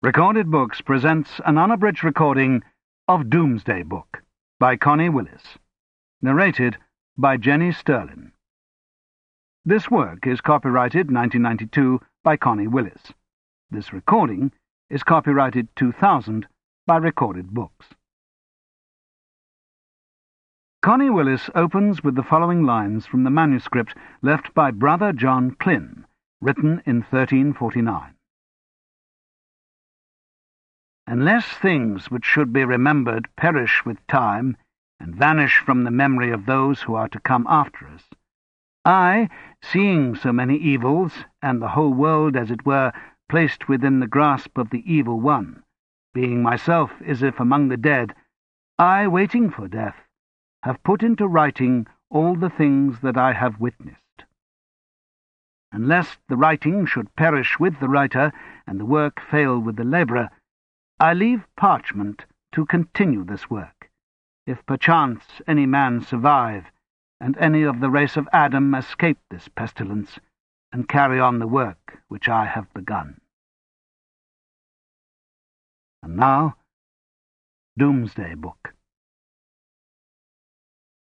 Recorded Books presents an unabridged recording of Doomsday Book by Connie Willis, narrated by Jenny Sterlin. This work is copyrighted 1992 by Connie Willis. This recording is copyrighted 2000 by Recorded Books. Connie Willis opens with the following lines from the manuscript left by Brother John Clyn, written in 1349. Unless things which should be remembered perish with time, and vanish from the memory of those who are to come after us, I, seeing so many evils, and the whole world, as it were, placed within the grasp of the evil one, being myself as if among the dead, I, waiting for death, have put into writing all the things that I have witnessed. And lest the writing should perish with the writer, and the work fail with the labourer, I leave parchment to continue this work, if perchance any man survive, and any of the race of Adam escape this pestilence, and carry on the work which I have begun. And now, Doomsday Book.